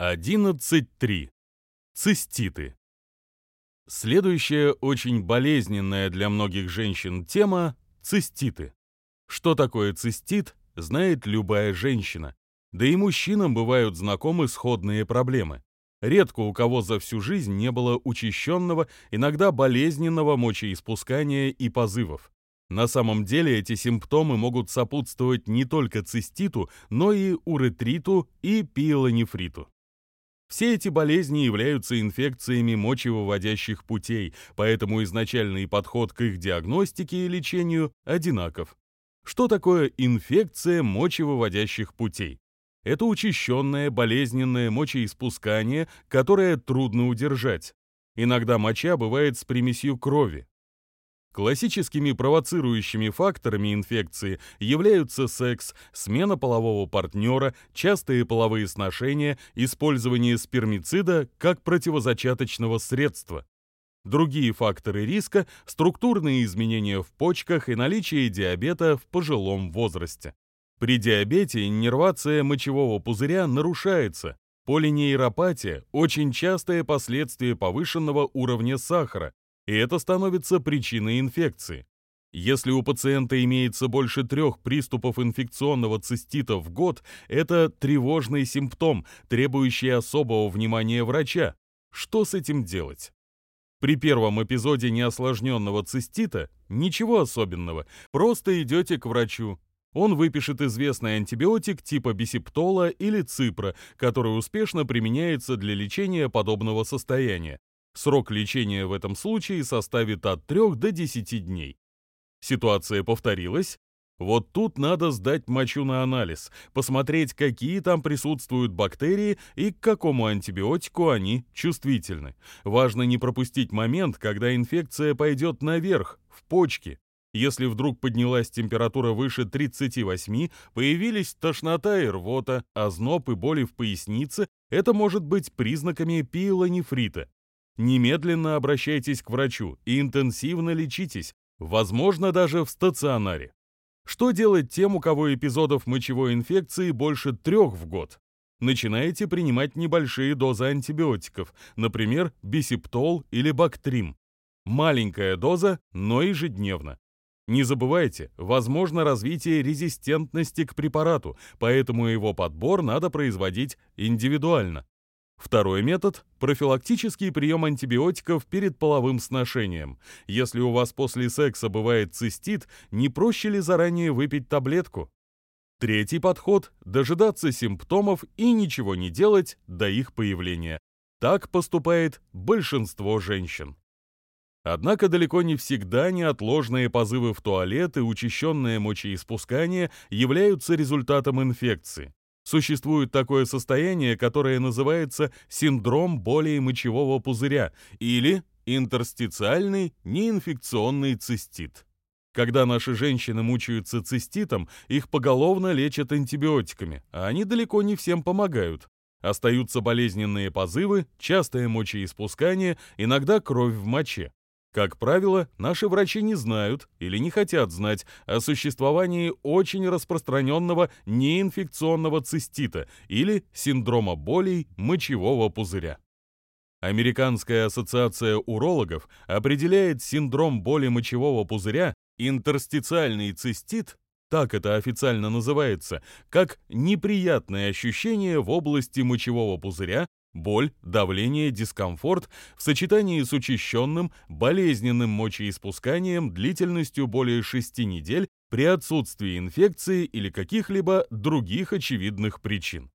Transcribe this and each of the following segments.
11.3. Циститы. Следующая очень болезненная для многих женщин тема – циститы. Что такое цистит, знает любая женщина. Да и мужчинам бывают знакомы сходные проблемы. Редко у кого за всю жизнь не было учащенного, иногда болезненного мочеиспускания и позывов. На самом деле эти симптомы могут сопутствовать не только циститу, но и уретриту и пиелонефриту. Все эти болезни являются инфекциями мочевыводящих путей, поэтому изначальный подход к их диагностике и лечению одинаков. Что такое инфекция мочевыводящих путей? Это учащенное болезненное мочеиспускание, которое трудно удержать. Иногда моча бывает с примесью крови. Классическими провоцирующими факторами инфекции являются секс, смена полового партнера, частые половые сношения, использование спермицида как противозачаточного средства. Другие факторы риска – структурные изменения в почках и наличие диабета в пожилом возрасте. При диабете иннервация мочевого пузыря нарушается. Полинейропатия – очень частое последствие повышенного уровня сахара, и это становится причиной инфекции. Если у пациента имеется больше трех приступов инфекционного цистита в год, это тревожный симптом, требующий особого внимания врача. Что с этим делать? При первом эпизоде неосложненного цистита ничего особенного, просто идете к врачу. Он выпишет известный антибиотик типа бисептола или ципра, который успешно применяется для лечения подобного состояния. Срок лечения в этом случае составит от 3 до 10 дней. Ситуация повторилась. Вот тут надо сдать мочу на анализ, посмотреть, какие там присутствуют бактерии и к какому антибиотику они чувствительны. Важно не пропустить момент, когда инфекция пойдет наверх, в почки. Если вдруг поднялась температура выше 38, появились тошнота и рвота, озноб и боли в пояснице, это может быть признаками пиелонефрита. Немедленно обращайтесь к врачу и интенсивно лечитесь, возможно, даже в стационаре. Что делать тем, у кого эпизодов мочевой инфекции больше трех в год? Начинаете принимать небольшие дозы антибиотиков, например, бисептол или бактрим. Маленькая доза, но ежедневно. Не забывайте, возможно развитие резистентности к препарату, поэтому его подбор надо производить индивидуально. Второй метод – профилактический прием антибиотиков перед половым сношением. Если у вас после секса бывает цистит, не проще ли заранее выпить таблетку? Третий подход – дожидаться симптомов и ничего не делать до их появления. Так поступает большинство женщин. Однако далеко не всегда неотложные позывы в туалет и учащенное мочеиспускание являются результатом инфекции. Существует такое состояние, которое называется синдром боли мочевого пузыря или интерстициальный неинфекционный цистит. Когда наши женщины мучаются циститом, их поголовно лечат антибиотиками, а они далеко не всем помогают. Остаются болезненные позывы, частое мочеиспускание, иногда кровь в моче. Как правило, наши врачи не знают или не хотят знать о существовании очень распространенного неинфекционного цистита или синдрома болей мочевого пузыря. Американская ассоциация урологов определяет синдром боли мочевого пузыря интерстициальный цистит, так это официально называется, как неприятное ощущение в области мочевого пузыря, Боль, давление, дискомфорт в сочетании с учащенным, болезненным мочеиспусканием длительностью более 6 недель при отсутствии инфекции или каких-либо других очевидных причин.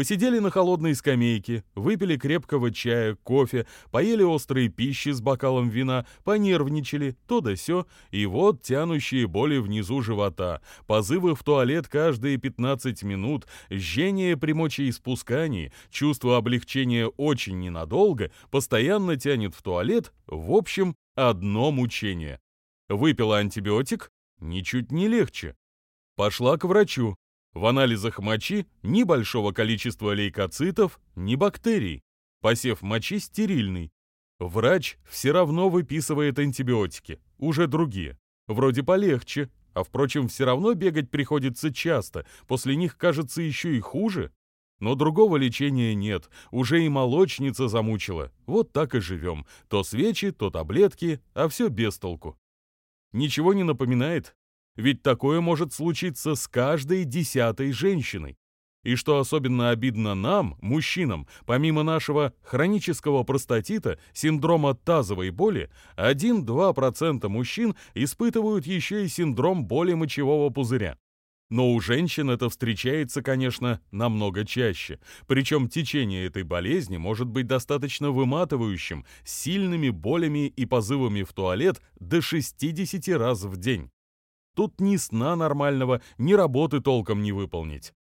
Посидели на холодной скамейке, выпили крепкого чая, кофе, поели острые пищи с бокалом вина, понервничали, то да сё, и вот тянущие боли внизу живота, позывы в туалет каждые 15 минут, жжение при мочеиспускании, чувство облегчения очень ненадолго, постоянно тянет в туалет, в общем, одно мучение. Выпила антибиотик? Ничуть не легче. Пошла к врачу, в анализах мочи ни большого количества лейкоцитов, ни бактерий. Посев мочи стерильный. Врач все равно выписывает антибиотики, уже другие. Вроде полегче, а впрочем, все равно бегать приходится часто, после них кажется еще и хуже. Но другого лечения нет, уже и молочница замучила. Вот так и живем. То свечи, то таблетки, а все без толку. Ничего не напоминает? Ведь такое может случиться с каждой десятой женщиной. И что особенно обидно нам, мужчинам, помимо нашего хронического простатита, синдрома тазовой боли, 1-2% мужчин испытывают еще и синдром боли мочевого пузыря. Но у женщин это встречается, конечно, намного чаще. Причем течение этой болезни может быть достаточно выматывающим, с сильными болями и позывами в туалет до 60 раз в день. Тут ни сна нормального, ни работы толком не выполнить.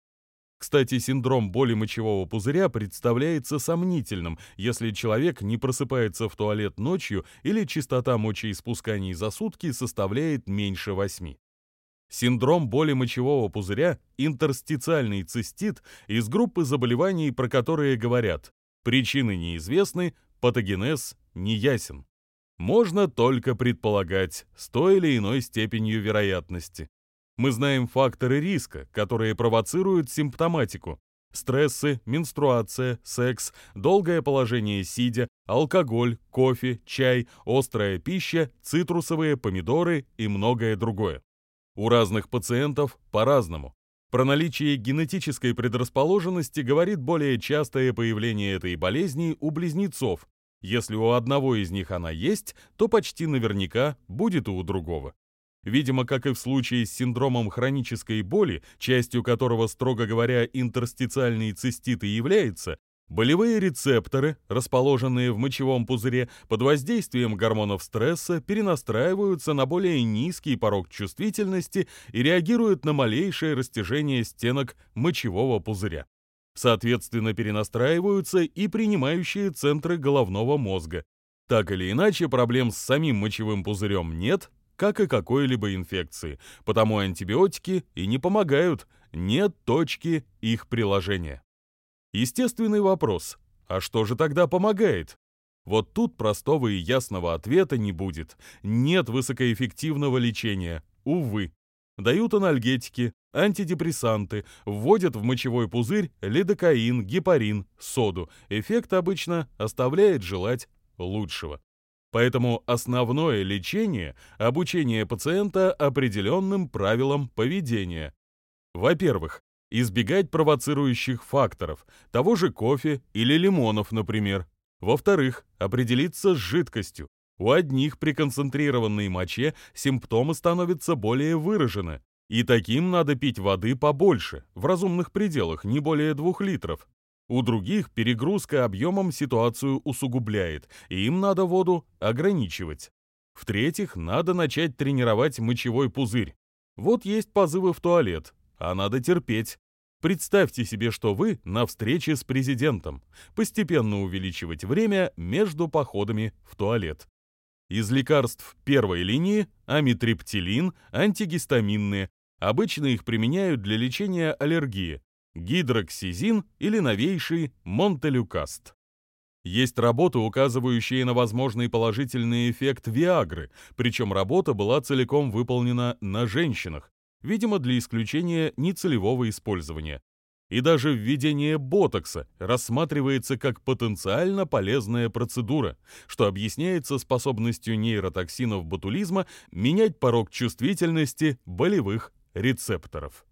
Кстати, синдром боли мочевого пузыря представляется сомнительным, если человек не просыпается в туалет ночью или частота мочеиспусканий за сутки составляет меньше 8. Синдром боли мочевого пузыря – интерстициальный цистит из группы заболеваний, про которые говорят причины неизвестны, патогенез неясен. Можно только предполагать с той или иной степенью вероятности. Мы знаем факторы риска, которые провоцируют симптоматику. Стрессы, менструация, секс, долгое положение сидя, алкоголь, кофе, чай, острая пища, цитрусовые, помидоры и многое другое. У разных пациентов по-разному. Про наличие генетической предрасположенности говорит более частое появление этой болезни у близнецов. Если у одного из них она есть, то почти наверняка будет и у другого. Видимо, как и в случае с синдромом хронической боли, частью которого, строго говоря, интерстициальный цистит и является, Болевые рецепторы, расположенные в мочевом пузыре, под воздействием гормонов стресса перенастраиваются на более низкий порог чувствительности и реагируют на малейшее растяжение стенок мочевого пузыря. Соответственно, перенастраиваются и принимающие центры головного мозга. Так или иначе, проблем с самим мочевым пузырем нет, как и какой-либо инфекции, потому антибиотики и не помогают, нет точки их приложения. Естественный вопрос. А что же тогда помогает? Вот тут простого и ясного ответа не будет. Нет высокоэффективного лечения. Увы. Дают анальгетики, антидепрессанты, вводят в мочевой пузырь лидокаин, гепарин, соду. Эффект обычно оставляет желать лучшего. Поэтому основное лечение – обучение пациента определенным правилам поведения. Во-первых, Избегать провоцирующих факторов, того же кофе или лимонов, например. Во-вторых, определиться с жидкостью. У одних при концентрированной моче симптомы становятся более выражены, и таким надо пить воды побольше, в разумных пределах, не более двух литров. У других перегрузка объемом ситуацию усугубляет, и им надо воду ограничивать. В-третьих, надо начать тренировать мочевой пузырь. Вот есть позывы в туалет, а надо терпеть. Представьте себе, что вы на встрече с президентом. Постепенно увеличивать время между походами в туалет. Из лекарств первой линии амитриптилин, антигистаминные. Обычно их применяют для лечения аллергии. Гидроксизин или новейший монтелюкаст. Есть работы, указывающие на возможный положительный эффект Виагры, причем работа была целиком выполнена на женщинах видимо, для исключения нецелевого использования. И даже введение ботокса рассматривается как потенциально полезная процедура, что объясняется способностью нейротоксинов ботулизма менять порог чувствительности болевых рецепторов.